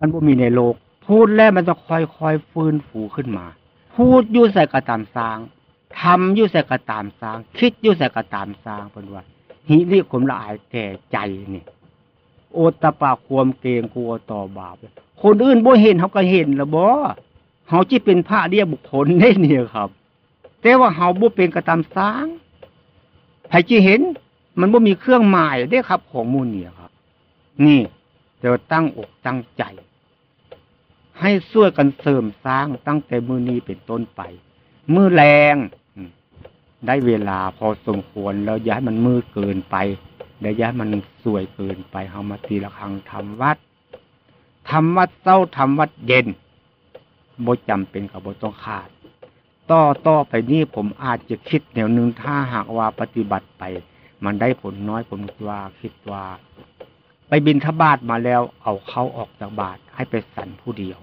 มันบ่มีในโลก พูดแล้วมันจะค่อยๆฟื้นฟูขึ้นมา พูดยู่ใส่กระตามสร้างทำยู่ใส่กระตามสร้าง คิดยู่ใส่กระตามสร้างเป็นว่าหิริขมละอายแก่ใจนี่โอตปาความเกงกลัวต่อบาป คนอื่นบ่เห็นเขาก็เห็นละบ่เขาจีเป็นพระเรียบุคคลได้เนี่ยครับ แต่ว่าเขาบ่เป็นกระตามสร้างใครจีเห็น มันบ่มีเครื่องหมายได้ครับ ของมูลเนี่ยครับ นี่เดี๋ยวตั้งอกตั้งใจ ให้ช่วยกันเสริมสร้างตั้งแต่มือนี้เป็นต้นไป มือแรงได้เวลาพอสมควรแล้วย้ายมันมืดเกินไปเดี๋ยวย้ายมันสวยเกินไปเฮามาตีละครังทำวัดทำวัดเศร้าทำวัดเย็นบ่จำเป็นกับบ่ต้องขาด ต่อต่อไปนี้ผมอาจจะคิดแนวหนึ่งถ้าหากว่าปฏิบัติไป มันได้ผลน้อยผมว่าคิดว่า ไปบินทบาทมาแล้วเอาเขาออกจากบาทให้ไปสันผู้เดียว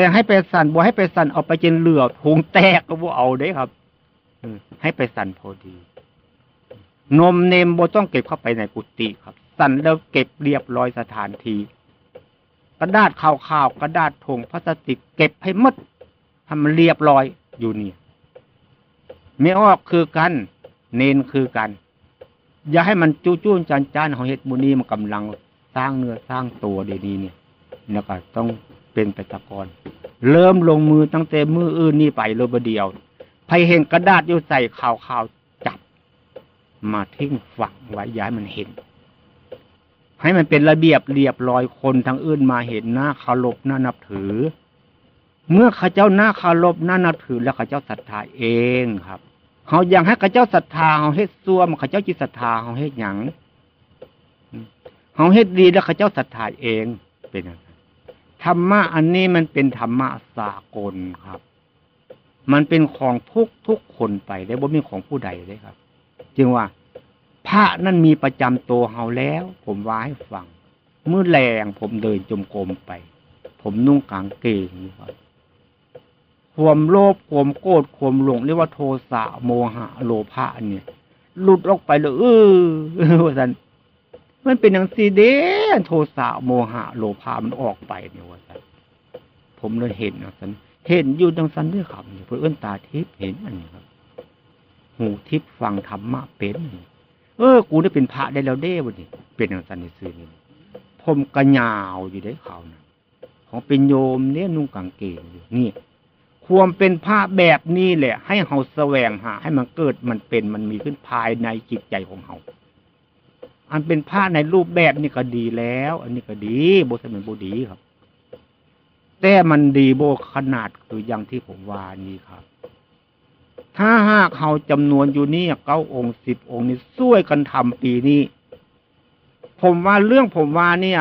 แต่ให้ไปสั่นบ่ให้ไปสั่นเอาไปจนเหลือพุงแตกก็บ่เอาได้ครับให้ไปสั่นพอดี นมเนมโบต้องเก็บเข้าไปในกุฏิครับ สั่นแล้วเก็บเรียบร้อยสถานทีกระดาษข่าวๆกระดาษถงพลาสติกเก็บให้มดทำมันเรียบร้อยอยู่นี่ไม่ออกคือกัน เนนคือกัน อย่าให้มันจู้จู้จานจานของเฮ็ดบุนีมันกำลังสร้างเนื้อสร้างตัวดีๆเนี่ยแล้วก็ต้อง เป็นไปตะกอนเริ่มลงมือตั้งแต่มืออื่นนี่ไปเลยบเดียวใครเห็นกระดาษอยู่ใส่ข่าวข่าวจับ มาทิ้งฝังไว้ย้ายมันเห็น ให้มันเป็นระเบียบเรียบร้อยคนทั้งอื่นมาเห็นหน้าคารพหน้านับถือ เมื่อข้าเจ้าหน้าคารพหน้านับถือ แล้วข้าเจ้าศรัทธาเองครับเขาอยากให้ข้าเจ้าศรัทธาเขาเฮ็ดซัวมข้าเจ้าจิตศรัทธาเขาเฮ็ดหยังเขาเฮ็ดดีแล้วข้าเจ้าศรัทธาเองเป็นอย่าง ธรรมะอันนี้มันเป็นธรรมะสากลครับ มันเป็นของทุกทุกคนไปได้บ่มีของผู้ใดเลยครับ จึงว่า พระนั่นมีประจำตัวเฮาแล้ว ผมว่าให้ฟังเมื่อแรงผมเดินจมกรมไป ผมนุ่งกางเกงครับความโลภความโกรธความหลงเรียกว่าโทสะโมหะโลภะเนี่ยหลุดออกไปเลยเออว่าสัน มันเป็นอย่างสีเดโทสะโมหะ โลภะมันออกไปเนี่ยว่าสันผมเลยเห็นนะสันเห็นอยู่ดังสันด้วยครับเพื่อเอื้นตาทิพย์เห็นอันนี้ครับ หูทิพย์ฟังธรรมะเป็น เออ กูได้เป็นพระได้แล้วเด้วันนี้เป็นดังสันในซื่อนี่ผมกระยาวอยู่ได้เขานะของเป็นโยมเนี่ยนุ่งกางเกงอยู่นี่ควมเป็นพระแบบนี้แหละ ให้เขาแสวงหา ให้มันเกิดมันเป็นมันมีขึ้นภายในจิตใจของเขา อันเป็นผ้าในรูปแบบนี่ก็ดีแล้ว อันนี้ก็ดีโบสถ์เป็นโบดีครับ แต่มันดีโบขนาดคืออย่างที่ผมว่านี่ครับ ถ้าหากเขาจำนวนอยู่นี่เก้าองค์สิบองค์นี่ช่วยกันทำปีนี้ ผมว่าเรื่องผมว่าเนี่ย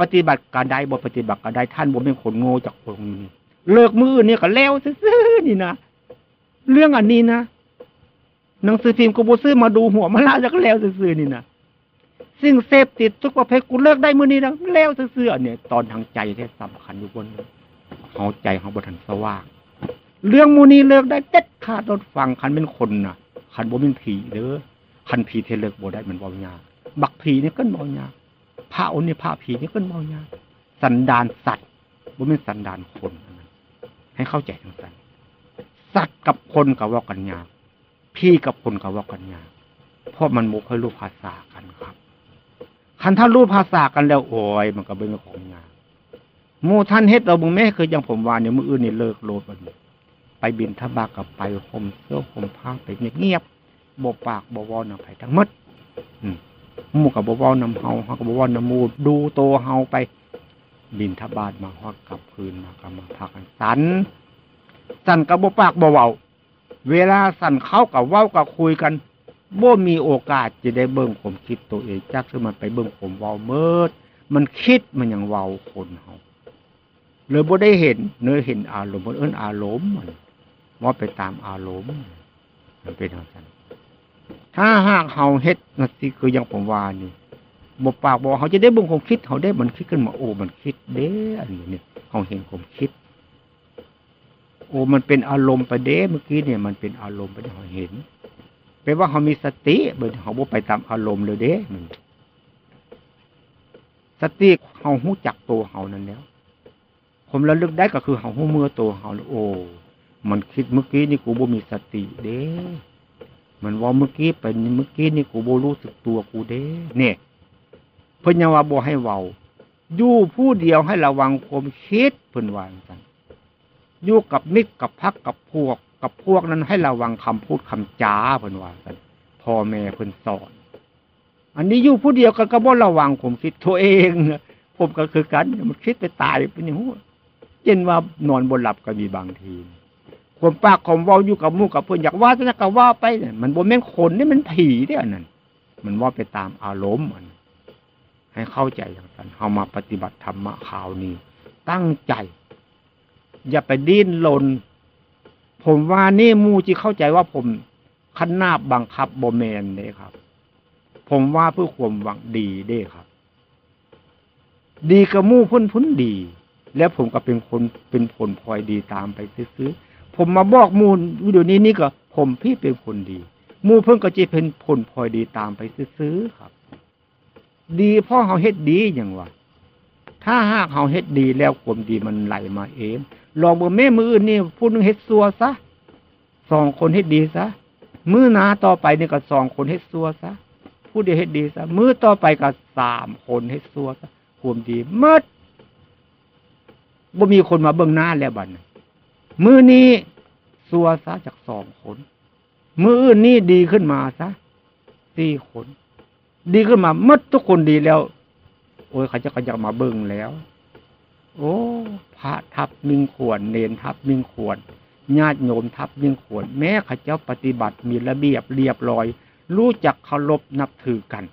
ปฏิบัติการใดบ่ปฏิบัติการใดท่านบ่เป็นคนโง่จากองค์นี้เลิกมือเนี่ยก็แล้วซื้อนี่นะเรื่องอันนี้นะหนังสือพิมพ์กูบซื้อมาดูหัวมาลาจากแล้วซื้อนี่นะ สิ่งเสพติดทุกประเภทกูเลิกได้มือนี้นะแล้วเสื้อเนี่ย ตอนทางใจแท้สำคัญอยู่บนเขาใจเขาบทันสว่างเรื่องมูนี้เลิกได้เด็ดขาดรถฟังคันเป็นคนนะคันบ่เป็นผีเด้อคันผีเทเลิกบ่ได้มันบายาบักผีนี่ก็บายาพระอนนี่พระผีนี่ก็บายาสันดานสัตว์บ่เป็นสันดานคนให้เข้าใจทั้งสันสัตว์กับคนกับว่ากันยาพี่กับคนกับว่ากันยาเพราะมันโมค่อยรู้ภาษากันครับ คันท่านรู้ภาษากันแล้วโอ้ยมันก็เป็นของงานมูท่านเฮ็ดเราบุงแม่คือยังผมวานเนี่ยมืออื่นนี่เลิกโลดมันไปบินทบากับไปห่มเสื้อห่มผ้าไปเงียบๆบปากบวอนำไปทั้งมดมูกับบวอนำเฮาเฮากับบวอนำมูดูโตเฮาไป บินทบาทมาฮอดกลับคืนมากับมาพักกันสันสันกับบปากบวเวาเวลาสันเข้ากับเว้ากับคุยกัน บ่มีโอกาสจะได้เบิ่งผมคิดตัวเองจักคือมันไปเบิ่งผมเว้าเมิด มันคิดมันยังเว้าคนเฮาเลยบ่ได้เห็น เนื้อเห็นอารมณ์เอิ้นอารมณ์มันว่าไปตามอารมณ์มันเป็นเท่านั้นถ้าหากเฮาเฮ็ดนั่นสิคือยังผมว่านี่บ่ปากบ่เขาจะได้เบิ่งความคิดเขาได้มันคิดขึ้นมาโอ้มันคิดเด้อันนี้เนี่ยเขาเห็นความคิด โอ้มันเป็นอารมณ์ไปเด้เมื่อกี้เนี่ยมันเป็นอารมณ์ไปเขาเห็น แปลว่าเขามีสติเบิดเขาบ่ไปตามอารมณ์เลยเด้สติเฮาหู้จักตัวเฮานั่นแล้ว ผมระลึกได้ก็คือเฮาหู้เมื่อตัวเฮาโอ้มันคิดเมื่อกี้นี่กูบ่มีสติเด้ มันว่าเมื่อกี้เป็นเมื่อกี้นี่กูบ่รู้สึกตัวกูเด้เนี่ยเพิ่นยังว่าบ่ให้เว้าอยู่ผู้เดียวให้ระวังความคิดเพิ่นว่าจังอยู่กับมิตรกับพักกับพวก กับพวกนั้นให้ระวังคำพูดคำจาเพิ่นว่ากันพ่อแม่เพิ่นสอน อันนี้อยู่ผู้เดียวกันก็บ่ระวังความคิดตัวเองนะผมก็คือกันมันคิดไปตายเป็นอย่างหัวเช่นว่านอนบนหลับก็มีบางทีความปากของว้าอยู่กับมู่กับเพื่อนอยากว่าจะก็ว่าไปเนี่ยมันบ่แม่นคนนี่มันผีเด้อนั่นมันว่าไปตามอารมณ์มันให้เข้าใจอย่างนั้นเฮามาปฏิบัติธรรมะข่าวนี้ ตั้งใจ อย่าไปดิ้นรน ผมว่านี่มูที่เข้าใจว่าผมขันนาบบังคับโบแมนเด้ครับ ผมว่าเพื่อความหวังดีเด้ครับ ดีกับมู่พ้นพ้นดี แล้วผมก็เป็นคนเป็นผลพลอยดีตามไปซื้อผมมาบอกมูลวิดีโอนี้นี่ก็ ผมพี่เป็นคนดี มูเพิ่งก็จะเป็นผลพลอยดีตามไปซื้อครับ ดีเพราะเขาเฮ็ดดีอย่างว่า ถ้าหากเขาเฮ็ดดีแล้วความดีมันไหลมาเองลองเบอร์แม่มืออื่นนี่พูดนึงเฮ็ดซัวซะสองคนเฮ็ดดีซะมือหนาต่อไปนี่ก็สองคนเฮ็ดซัวซะผู้เดียวเฮ็ดดีซะมือต่อไปก็สามคนเฮ็ดซัวซะความดีมดบ่มีคนมาเบิ่งหน้าแล้วบัดนี้มือนี้ซัวซะจากสองคน มืออื่นนี่ดีขึ้นมาซะสี่คน ดีขึ้นมามัดทุกคนดีแล้ว โอ้ยเขาจะก็จะมาเบิ่งแล้ว โอ้ พระทับหนึ่งขวดเนนทับหนึ่งขวดญาติโยมทับหนึ่งขวดแม้ข้าเจ้าปฏิบัติมีระเบียบเรียบร้อย รู้จักเคารพนับถือกัน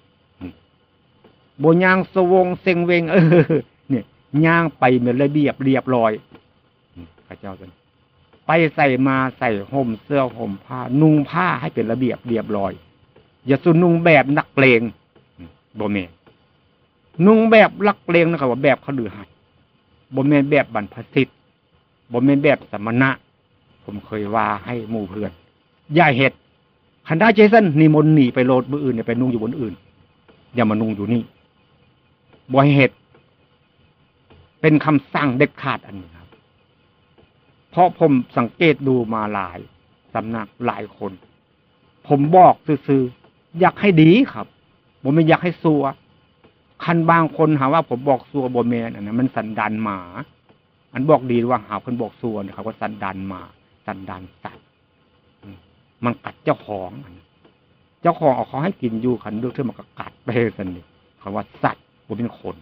โบยางสวงเซงเวง เออ เนี่ยย่างไปมีระเบียบเรียบร้อยข้าเจ้ากันไปใส่มาใส่ห่มเสื้อห่มผ้า นุ่งผ้าให้เป็นระเบียบเรียบร้อย อย่าสุนุ่งแบบนักเลงโบเมน นุ่งแบบลักเลงนะครับว่าแบบเขาดือหัดบ่แม่นแบบบรรพสิทธิ์บ่แม่นแบบสมณะ ผมเคยว่าให้หมู่เพื่อนอย่าเห็ดขันได้เจสันนิมนต์หนีไปโลดมืออื่นเนี่ยไปนุ่งอยู่บนอื่น อย่ามานุ่งอยู่นี่บ่ให้เห็ดเป็นคำสั่งเด็ดขาดอันนี้ครับ เพราะผมสังเกตดูมาหลายสำนักหลายคน ผมบอกซื่อๆอยากให้ดีครับ ผมไม่อยากให้ซัว คันบางคนหาว่าผมบอกซัวบแมนอันนั้นมันสันดานหมา อันบอกดีว่าหาคนบอกซัวเนี่ยเขาว่าสันดานหมา สันดานสัตว์มันกัดเจ้าของเจ้าของเอาเขาให้กินอยู่คันเลือกเท่ามันก็กัดไปสันนี่คำว่าสัตว์ผมเป็นคน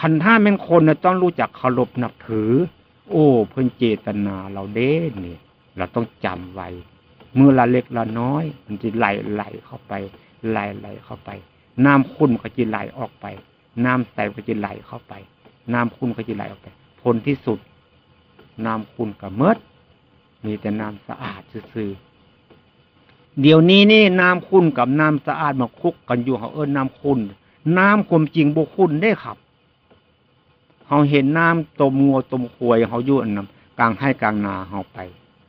คันถ้าเป็นคนเนี่ยต้องรู้จักเคารพนับถือ โอ้เพิ่อนเจตนาเราเด้เนี่ยเราต้องจำไว้เมื่อละเล็กละน้อย มันจะไหลไหลเข้าไปไหลไหลเข้าไป น้ำขุ่นก็จะไหลออกไป น้ำใสก็จะไหลเข้าไป น้ำขุ่นก็จะไหลออกไปผลที่สุด น้ำขุ่นกับเมดมีแต่น้ำสะอาดซื่อเดี๋ยวนี้นี่น้ำขุ่นกับน้ำสะอาดมาคุกกันอยู่เขาเอิ้นน้ำขุ่นน้ำความจริงบุคุณได้ครับเขาเห็นน้ำตมงัวตมควยเขาอยู่อันนั้นกลางให้กลางนาเขาไป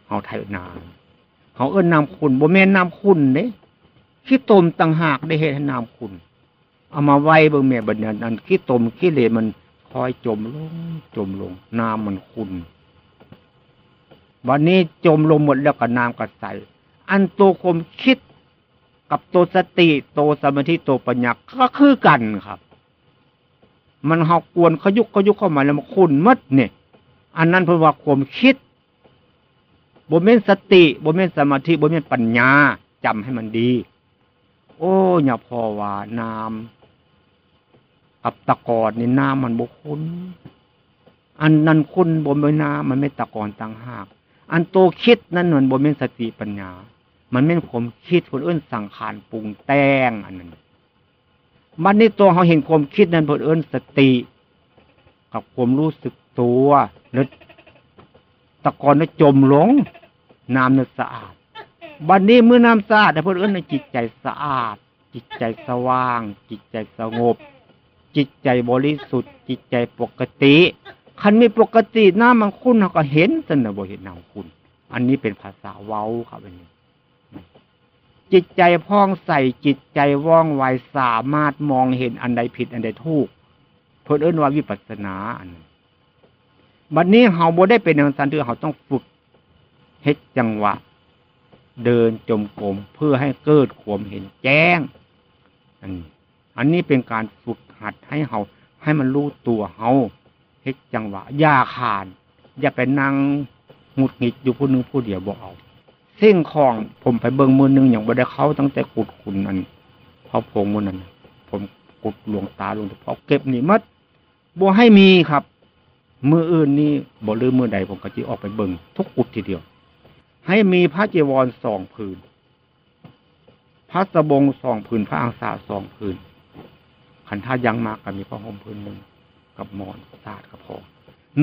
เขาไถนาเขาเอิ้นน้ำขุ่นบ่แม่นน้ำขุ่นเด้ ขี้ตมต่างหากได้เห็นน้ำคุณ เอามาไว้เบิ่งแม่บัดนี้นั้นขี้ตมขี้เลมันคอยจมลง จมลง น้ำมันคุณ วันนี้จมลงหมดแล้วก็น้ำก็ใส อันตัวคมคิดกับตัวสติตัวสมาธิตัวปัญญาก็คือกันครับ มันหอกวนขยุกขยุกเข้ามาแล้วมันคุณมัดเนี่ย อันนั้นเพราะว่าความคิดบ่เม่นสติบ่เม่นสมาธิบ่เม่นปัญญาจำให้มันดี โอ้อย่าพอว่าน้ำกับตะกอนนี่น้ำมันบุคุณอันนั้นคุณบนใบน้ำมันไม่ตะกอนต่างหาก อันโตคิดนั่นมันบนเป็นสติปัญญา มันไม่ผมคิดคนอื่นสั่งขานปรุงแต่งอันนั้นมันนี่ตัวเขาเห็นความคิดนั้นคนอื่นสติ กับความรู้สึกตัวแล้วตะกอนนั้นจมลง น้ำนั้นสะอาด บัดนนี้เมื่อน้ำสะอาดแต่เพื่อนในจิตใจสะอาด จิตใจสว่าง จิตใจสงบ จิตใจบริสุทธิ์ จิตใจปกติคันมีปกติน้ามันคุ้นเราก็เห็นสนะบ่เห็นน้ำคุณ อันนี้เป็นภาษาเว้าครับอันนี้ จิตใจพ่องใส่จิตใจว่องไวสามารถมองเห็นอันใดผิดอันใดถูกเพิ่นเอิ้นว่าวิปัสสนาอันบัดนี้เฮาบ่ได้เป็นอย่างนั้นคือเฮาต้องฝึกเฮ็ดจังหวะ เดินจมกรมเพื่อให้เกิดความเห็นแจ้ง อันอันนี้เป็นการฝึกหัดให้เฮาให้มันรู้ตัวเฮาเฮ็ดจังหวะอย่าขาน อย่าไปนั่งหงุดหงิดอยู่ผู้นึงผู้เดียวบ่เอาสิ่งของผมไปเบิ่งมือนึงอย่างบ่ได้เข้าตั้งแต่กุดคุณอันพอพงมือนั้นผมกุดหลวงตาหลวงพ่อเก็บนี่มัดบ่ให้มีครับ มืออื่นนี่บ่ลืมมือใดผมก็จิออกไปเบิ่งทุกกุดทีเดียว ให้มีพระจีวรสองผืน พระสบงสองผืน พระอังสาสองผืน ขันท่ายังมากก็มีพระห่มผืนหนึ่งกับหมอนสาดก็พอ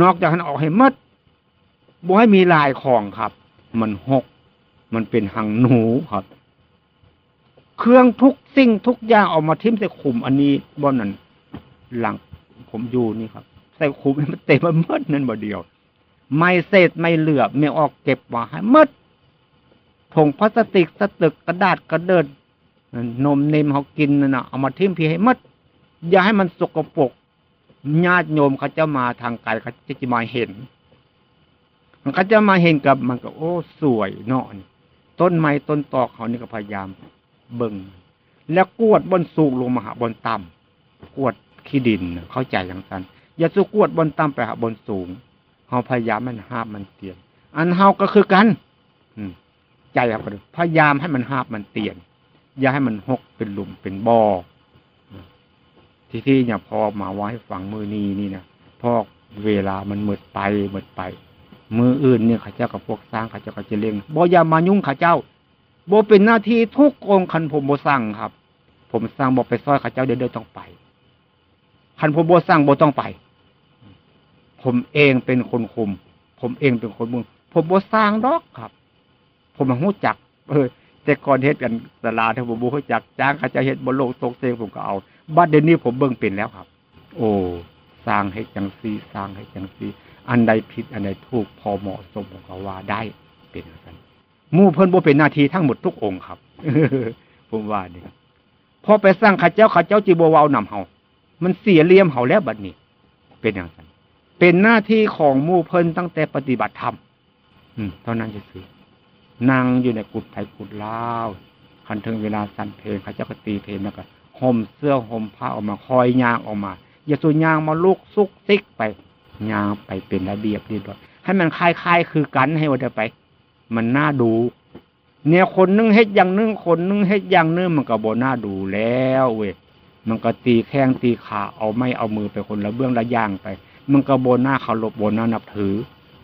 นอกจากนั้นออกให้มัดบ่ให้มีลายของครับ มันหก มันเป็นหังหนูครับ เครื่องทุกสิ่งทุกอย่างออกมาทิ้มใส่ขุมอันนี้บ่นั้นหลังผมอยู่นี่ครับ ใส่ขุมมันเต็มมันมดนั่นบ่เดียว ไม่เศษไม่เหลือไม่ออกเก็บมาให้มดผงพลาสติกสตึกกระดาษกระเดินนมเนมเขากินน่ะเอามาทิ้มพีให้มดอย่าให้มันสกปรกญาติโยมเขาจะมาทางไกลเขาจะจะมาเห็นมันเขาจะมาเห็นกับมันก็ โอ้สวยเนาะต้นไม้ต้นตอกเขานี่ก็พยายามเบิ่งแล้วกวดบนสูงลงมาหาบนต่ำกวดขี้ดินเข้าใจอย่างนั้นอย่าสู้กวดบนต่ำไปหาบนสูง เขาพยายามมันหาบมันเตียน อันเฮาก็คือกัน อืม ใจครับพยายามให้มันหาบมันเตียน อย่าให้มันหกเป็นหลุมเป็นบ่อที่ที่เนี่ยพอมาไว้ฟังมือนี้นี่นะพอเวลามันหมดไปหมดไป มืออื่นเนี่ยข้าเจ้ากับพวกสร้างข้าเจ้าก็จะเลี้ยงบ่อย่ามายุ่งข้าเจ้าโบเป็นหน้าที่ทุกองคันผมโบสั่งครับ ผมสั่งบอกไปซอยข้าเจ้าเดินเดินต้องไปคันผมโบสั่งโบต้องไป ผมเองเป็นคนคุม ผมเองเป็นคนมึงผมโบสร้างดอกครับ ผมมาหู้จัก เออ แต่ก่อนเฮ็ดกันตลาดถ้าผมบูหู้จักจ้างข้าจ้าเฮ็ดบนโลกตกเซงผมก็เอาบัดเดี๋ยวนี้ผมเบิ่งเป็นแล้วครับ โอ้สร้างให้จังซีสร้างให้จังซีอันใดผิดอันใดถูกพอเหมาะสมผมก็ว่าได้เป็นอย่างมู่เพิ่นบ่เป็นหน้าที่ทั้งหมดทุกองค์ครับผมว่านี่พอไปสร้างข้าเจ้าข้าเจ้าจีบวาวนำเฮามันเสียเลี่ยมเฮาแล้วบัดนี้ เป็นอย่างนั้น เป็นหน้าที่ของมู่เพิ่นตั้งแต่ปฏิบัติธรรมอืมเท่านั้นจะคือนั่งอยู่ในกุฏไผ่กุฏลาวคันถึงเวลาสั่นเพลงข้าเจ้าก็ตีเพลงแล้วก็ห่มเสื้อห่มผ้าออกมาคอยยางออกมา อย่าสูญยางมาลุกซุกซิกไปยางไปเป็นระเบียบเรียบร้อยให้มันคลายๆคือกันให้วันเดียไป มันน่าดู เนี่ยคนนึงเฮ็ดอย่างนึงคนนึงเฮ็ดอย่างนึงมันก็บ่น่าดูแล้วเว้ยมันก็ตีแข้งตีขาเอาไม่เอามือไปคนละเบื้องละย่างไป มันก็บนหน้าเคารพบนหน้านับถือ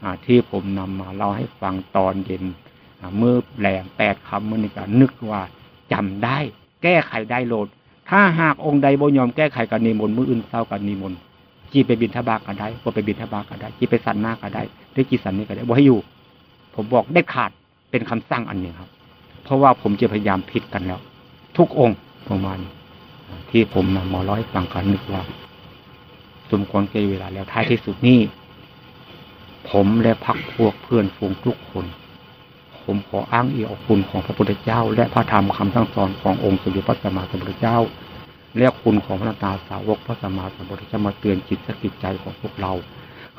อ่าที่ผมนำมาเล่าให้ฟังตอนเย็นเมื่อแหลมแปดคำมื่อนี้ก็นึกว่าจำได้ แก้ไขได้โลด ถ้าหากองค์ใดบ่ยอมแก้ไขกันนิมนต์มืออื่นเศร้ากันนิมนต์จีไปบินทบาก็ได้บ่ไปบินทบาก็ได้จีไปสันหน้าก็ได้หรือจีสันนี้ก็ได้บ่ให้อยู่ ผมบอกได้ขาดเป็นคำสั่งอันหนึ่งครับ เพราะว่าผมจะพยายามผิดกันแล้ว ทุกองค์ประมาณที่ผมนำมาร้อยฟังกันนึกว่า สมควรเกเวลาแล้วท้ายที่สุดนี้ ผมและพักพวกเพื่อนฝูงทุกคน ผมขออ้างอีกคุณของพระพุทธเจ้า และพระธรรมคำสั่งสอนขององค์สุริพระสัมมาสัมพุทธเจ้า และคุณของพระตาสาวกพระสัมมาสัมพุทธเจ้ามาเตือนจิตสกิจใจของพวกเรา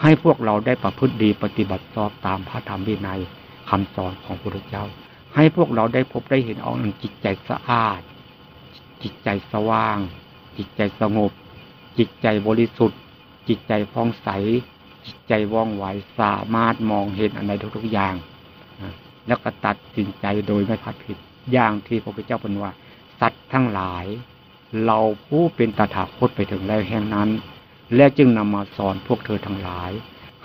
ให้พวกเราได้ประพฤติดีปฏิบัติชอบตามพระธรรมวินัยคำสอนของพระพุทธเจ้า ให้พวกเราได้พบได้เห็นเอาจิตใจสะอาด จิตใจสว่าง จิตใจสงบ จิตใจบริสุทธิ์ จิตใจพองใส จิตใจว่องไวสามารถมองเห็นอะไรทุกๆอย่างแล้วก็ตัดสินใจโดยไม่พัดผิดอย่างที่พระพุทธเจ้าเป็นว่า สัตว์ทั้งหลาย เราผู้เป็นตถาคตไปถึงแล้วแห่งนั้น และจึงนำมาสอนพวกเธอทั้งหลาย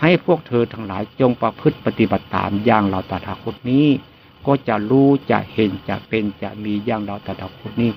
ให้พวกเธอทั้งหลายจงประพฤติปฏิบัติตามอย่างเราตถาคตนี้ ก็จะรู้จะเห็นจะเป็นจะมีอย่างเราตถาคตนี้